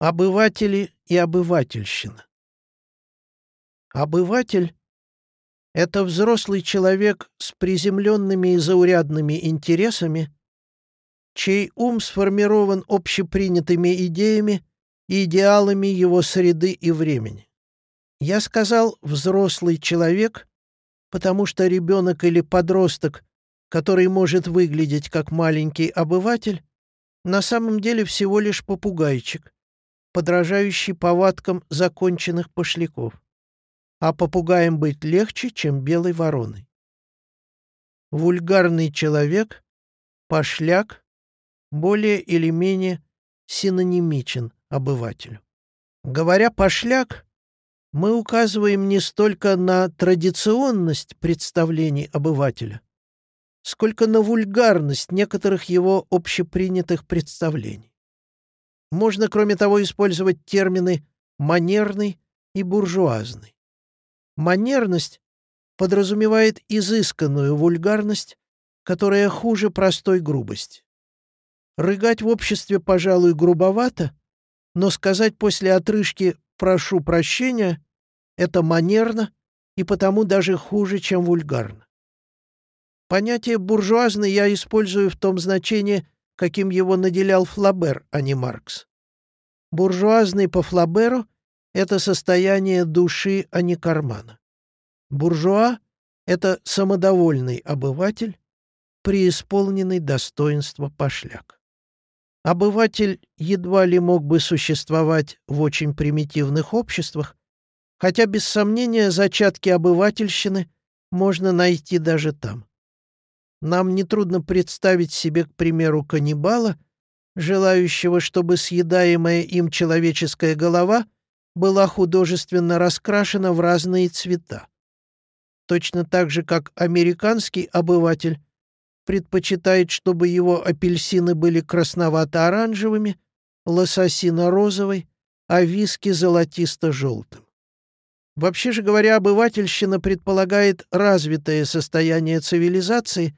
Обыватели и обывательщина. Обыватель — это взрослый человек с приземленными и заурядными интересами, чей ум сформирован общепринятыми идеями и идеалами его среды и времени. Я сказал «взрослый человек», потому что ребенок или подросток, который может выглядеть как маленький обыватель, на самом деле всего лишь попугайчик, подражающий повадкам законченных пошляков. А попугаем быть легче, чем белой вороной. Вульгарный человек, пошляк, более или менее синонимичен обывателю. Говоря «пошляк», мы указываем не столько на традиционность представлений обывателя, сколько на вульгарность некоторых его общепринятых представлений. Можно, кроме того, использовать термины «манерный» и «буржуазный». Манерность подразумевает изысканную вульгарность, которая хуже простой грубости. Рыгать в обществе, пожалуй, грубовато, но сказать после отрыжки «прошу прощения» — это манерно и потому даже хуже, чем вульгарно. Понятие «буржуазный» я использую в том значении, каким его наделял Флабер, а не Маркс. Буржуазный по Флаберу — это состояние души, а не кармана. Буржуа — это самодовольный обыватель, преисполненный достоинства пошляк. Обыватель едва ли мог бы существовать в очень примитивных обществах, хотя без сомнения зачатки обывательщины можно найти даже там. Нам нетрудно представить себе, к примеру, каннибала, желающего, чтобы съедаемая им человеческая голова была художественно раскрашена в разные цвета. Точно так же, как американский обыватель предпочитает, чтобы его апельсины были красновато-оранжевыми, лососино-розовой, а виски золотисто-желтым. Вообще же говоря, обывательщина предполагает развитое состояние цивилизации,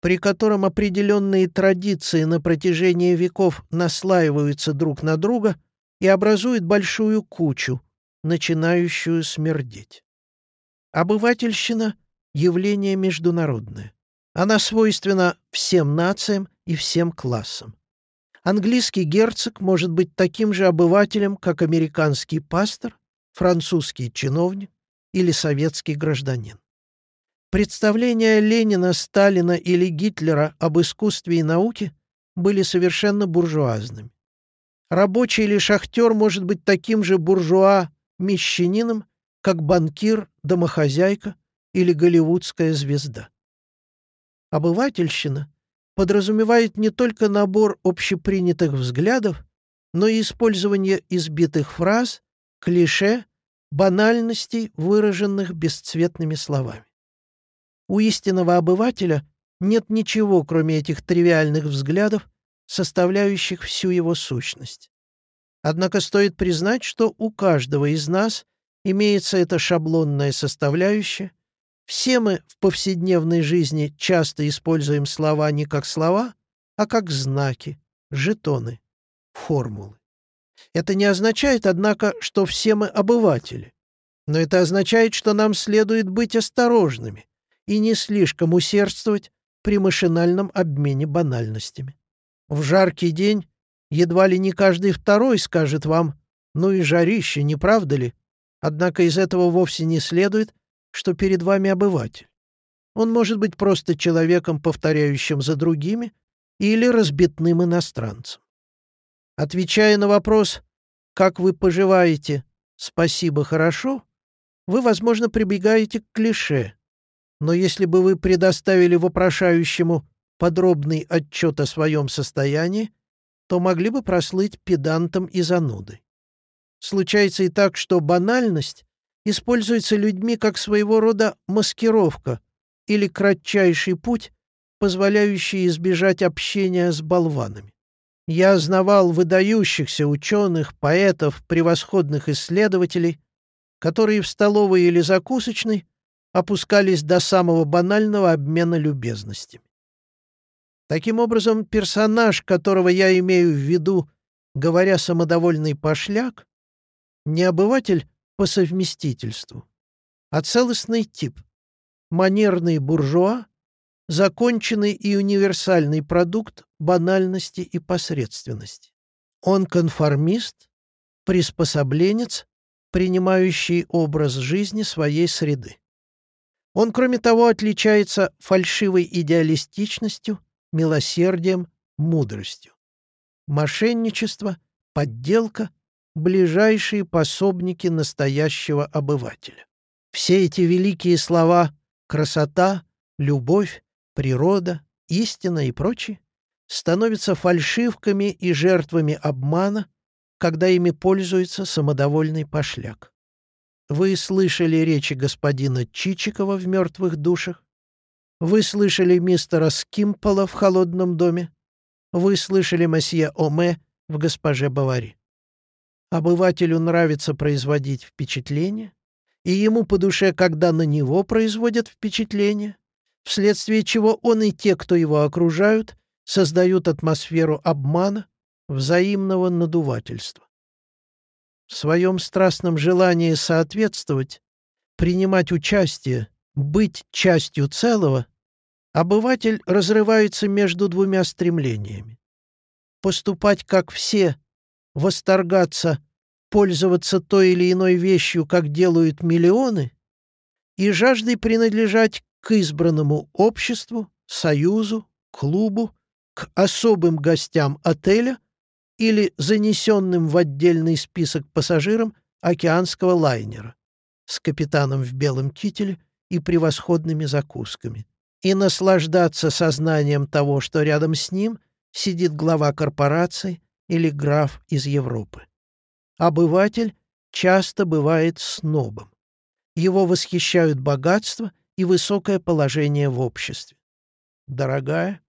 при котором определенные традиции на протяжении веков наслаиваются друг на друга и образуют большую кучу, начинающую смердеть. Обывательщина — явление международное. Она свойственна всем нациям и всем классам. Английский герцог может быть таким же обывателем, как американский пастор, французский чиновник или советский гражданин. Представления Ленина, Сталина или Гитлера об искусстве и науке были совершенно буржуазными. Рабочий или шахтер может быть таким же буржуа-мещанином, как банкир, домохозяйка или голливудская звезда. Обывательщина подразумевает не только набор общепринятых взглядов, но и использование избитых фраз, клише, банальностей, выраженных бесцветными словами. У истинного обывателя нет ничего, кроме этих тривиальных взглядов, составляющих всю его сущность. Однако стоит признать, что у каждого из нас имеется эта шаблонная составляющая. Все мы в повседневной жизни часто используем слова не как слова, а как знаки, жетоны, формулы. Это не означает, однако, что все мы обыватели. Но это означает, что нам следует быть осторожными, и не слишком усердствовать при машинальном обмене банальностями. В жаркий день едва ли не каждый второй скажет вам «ну и жарище, не правда ли?» Однако из этого вовсе не следует, что перед вами обыватель. Он может быть просто человеком, повторяющим за другими, или разбитным иностранцем. Отвечая на вопрос «Как вы поживаете? Спасибо, хорошо», вы, возможно, прибегаете к клише но если бы вы предоставили вопрошающему подробный отчет о своем состоянии, то могли бы прослыть педантом и занудой. Случается и так, что банальность используется людьми как своего рода маскировка или кратчайший путь, позволяющий избежать общения с болванами. Я знавал выдающихся ученых, поэтов, превосходных исследователей, которые в столовой или закусочной опускались до самого банального обмена любезностями. Таким образом, персонаж, которого я имею в виду, Говоря самодовольный пошляк, не обыватель по совместительству, а целостный тип, манерный буржуа, законченный и универсальный продукт банальности и посредственности. Он конформист, приспособленец, принимающий образ жизни своей среды. Он, кроме того, отличается фальшивой идеалистичностью, милосердием, мудростью. Мошенничество, подделка — ближайшие пособники настоящего обывателя. Все эти великие слова «красота», «любовь», «природа», «истина» и прочие становятся фальшивками и жертвами обмана, когда ими пользуется самодовольный пошляк. Вы слышали речи господина Чичикова в «Мертвых душах»? Вы слышали мистера Скимпола в «Холодном доме»? Вы слышали месье Оме в «Госпоже Бавари». Обывателю нравится производить впечатление, и ему по душе, когда на него производят впечатление, вследствие чего он и те, кто его окружают, создают атмосферу обмана, взаимного надувательства. В своем страстном желании соответствовать, принимать участие, быть частью целого, обыватель разрывается между двумя стремлениями. Поступать как все, восторгаться, пользоваться той или иной вещью, как делают миллионы, и жаждой принадлежать к избранному обществу, союзу, клубу, к особым гостям отеля — или занесенным в отдельный список пассажирам океанского лайнера с капитаном в белом кителе и превосходными закусками, и наслаждаться сознанием того, что рядом с ним сидит глава корпорации или граф из Европы. Обыватель часто бывает снобом. Его восхищают богатство и высокое положение в обществе. «Дорогая,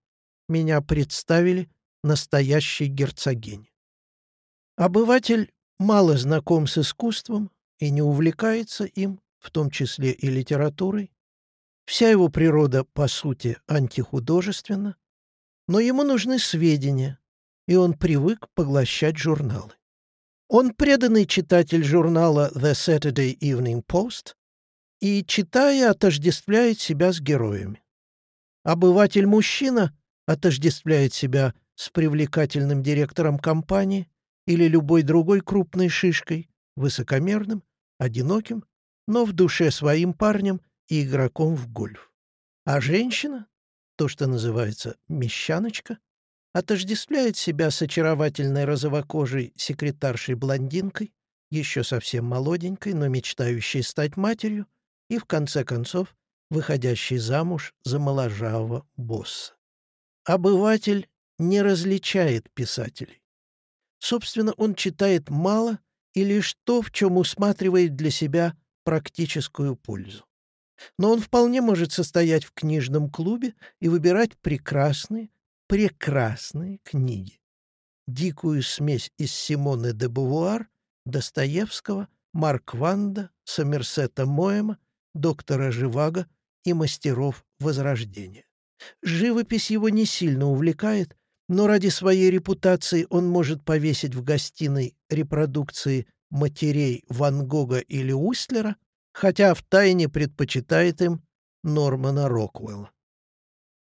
меня представили настоящей герцогини. Обыватель мало знаком с искусством и не увлекается им, в том числе и литературой. Вся его природа, по сути, антихудожественна, но ему нужны сведения, и он привык поглощать журналы. Он преданный читатель журнала The Saturday Evening Post и, читая, отождествляет себя с героями. Обыватель-мужчина отождествляет себя с привлекательным директором компании или любой другой крупной шишкой, высокомерным, одиноким, но в душе своим парнем и игроком в гольф. А женщина, то, что называется «мещаночка», отождествляет себя с очаровательной розовокожей секретаршей-блондинкой, еще совсем молоденькой, но мечтающей стать матерью, и, в конце концов, выходящей замуж за моложавого босса. Обыватель не различает писателей. Собственно, он читает мало и лишь то, в чем усматривает для себя практическую пользу. Но он вполне может состоять в книжном клубе и выбирать прекрасные, прекрасные книги. Дикую смесь из Симоны де Бувуар, Достоевского, Марк Ванда, Сомерсета Моэма, доктора Живаго и мастеров Возрождения. Живопись его не сильно увлекает, но ради своей репутации он может повесить в гостиной репродукции матерей Ван Гога или Устлера, хотя втайне предпочитает им Нормана Роквелла.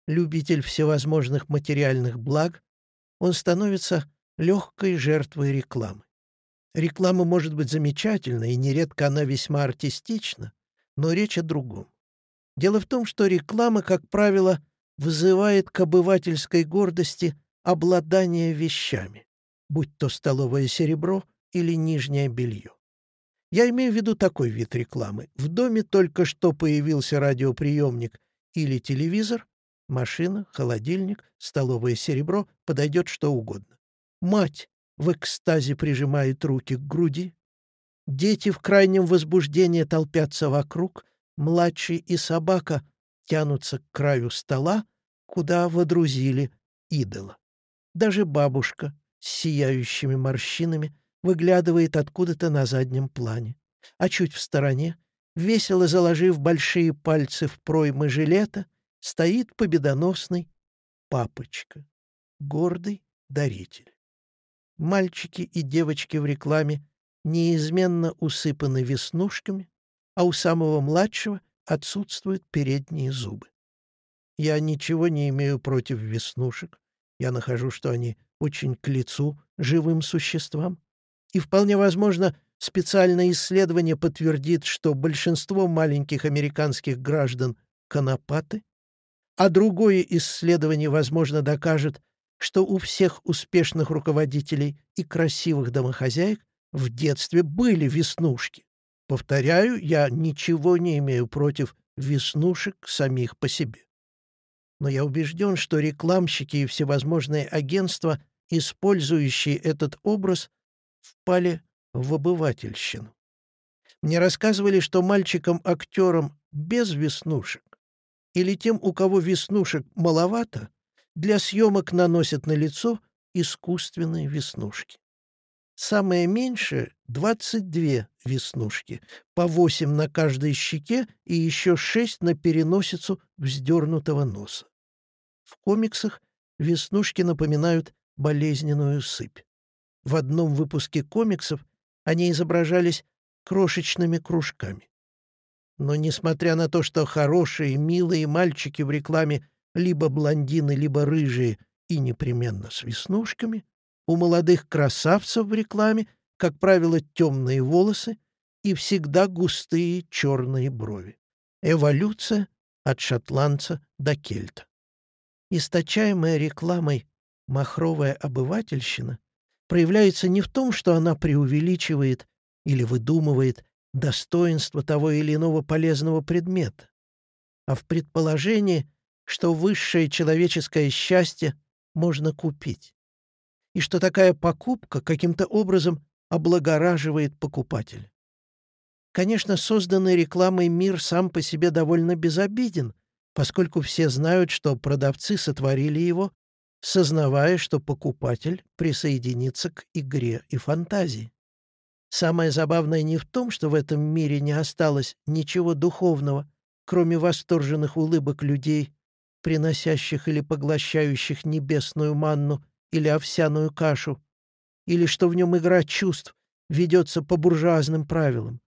Любитель всевозможных материальных благ, он становится легкой жертвой рекламы. Реклама может быть замечательна, и нередко она весьма артистична, но речь о другом. Дело в том, что реклама, как правило, вызывает к обывательской гордости обладание вещами, будь то столовое серебро или нижнее белье. Я имею в виду такой вид рекламы. В доме только что появился радиоприемник или телевизор, машина, холодильник, столовое серебро, подойдет что угодно. Мать в экстазе прижимает руки к груди. Дети в крайнем возбуждении толпятся вокруг, младший и собака тянутся к краю стола, куда водрузили идола. Даже бабушка с сияющими морщинами выглядывает откуда-то на заднем плане. А чуть в стороне, весело заложив большие пальцы в проймы жилета, стоит победоносный папочка, гордый даритель. мальчики и девочки в рекламе неизменно усыпаны веснушками, а у самого младшего отсутствуют передние зубы. Я ничего не имею против веснушек. Я нахожу, что они очень к лицу живым существам. И вполне возможно, специальное исследование подтвердит, что большинство маленьких американских граждан — конопаты, а другое исследование, возможно, докажет, что у всех успешных руководителей и красивых домохозяек в детстве были веснушки. Повторяю, я ничего не имею против веснушек самих по себе. Но я убежден, что рекламщики и всевозможные агентства, использующие этот образ, впали в обывательщину. Мне рассказывали, что мальчикам-актерам без веснушек или тем, у кого веснушек маловато, для съемок наносят на лицо искусственные веснушки. Самое меньшее — 22 веснушки, по 8 на каждой щеке и еще 6 на переносицу вздернутого носа. В комиксах веснушки напоминают болезненную сыпь. В одном выпуске комиксов они изображались крошечными кружками. Но несмотря на то, что хорошие, милые мальчики в рекламе либо блондины, либо рыжие и непременно с веснушками, у молодых красавцев в рекламе, как правило, темные волосы и всегда густые черные брови. Эволюция от шотландца до кельта. Источаемая рекламой махровая обывательщина проявляется не в том, что она преувеличивает или выдумывает достоинство того или иного полезного предмета, а в предположении, что высшее человеческое счастье можно купить, и что такая покупка каким-то образом облагораживает покупателя. Конечно, созданный рекламой мир сам по себе довольно безобиден, поскольку все знают, что продавцы сотворили его, сознавая, что покупатель присоединится к игре и фантазии. Самое забавное не в том, что в этом мире не осталось ничего духовного, кроме восторженных улыбок людей, приносящих или поглощающих небесную манну или овсяную кашу, или что в нем игра чувств ведется по буржуазным правилам,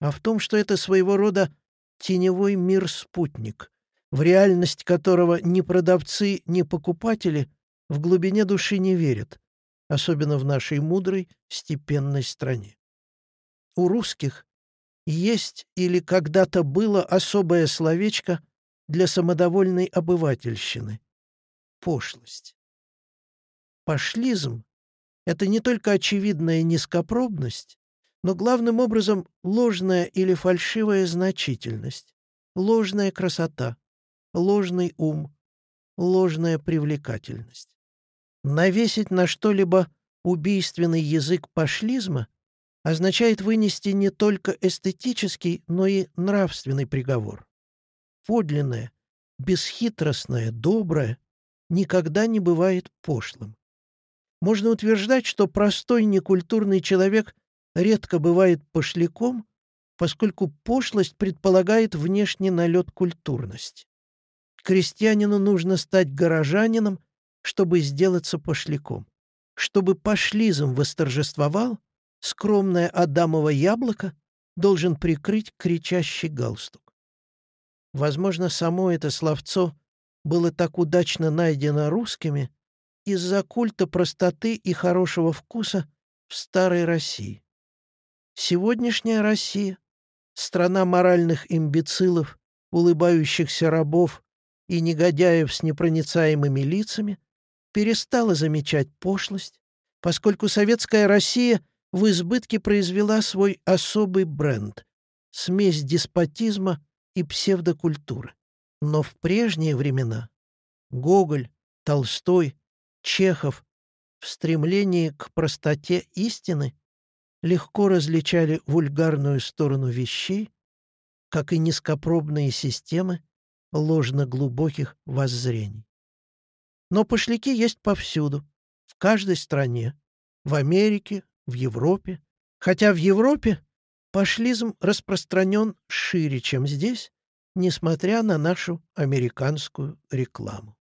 а в том, что это своего рода теневой мир-спутник, в реальность которого ни продавцы, ни покупатели в глубине души не верят, особенно в нашей мудрой, степенной стране. У русских есть или когда-то было особое словечко для самодовольной обывательщины — пошлость. Пошлизм — это не только очевидная низкопробность, но главным образом ложная или фальшивая значительность, ложная красота, ложный ум, ложная привлекательность. Навесить на что-либо убийственный язык пошлизма означает вынести не только эстетический, но и нравственный приговор. Подлинное, бесхитростное, доброе никогда не бывает пошлым. Можно утверждать, что простой некультурный человек редко бывает пошляком, поскольку пошлость предполагает внешний налет культурности. Крестьянину нужно стать горожанином, чтобы сделаться пошляком. Чтобы пошлизм восторжествовал, скромное Адамово яблоко должен прикрыть кричащий галстук. Возможно, само это словцо было так удачно найдено русскими из-за культа простоты и хорошего вкуса в старой России. Сегодняшняя Россия — страна моральных имбецилов, улыбающихся рабов и негодяев с непроницаемыми лицами перестала замечать пошлость, поскольку советская Россия в избытке произвела свой особый бренд — смесь деспотизма и псевдокультуры. Но в прежние времена Гоголь, Толстой, Чехов в стремлении к простоте истины легко различали вульгарную сторону вещей, как и низкопробные системы ложно-глубоких воззрений. Но пошляки есть повсюду, в каждой стране, в Америке, в Европе, хотя в Европе пошлизм распространен шире, чем здесь, несмотря на нашу американскую рекламу.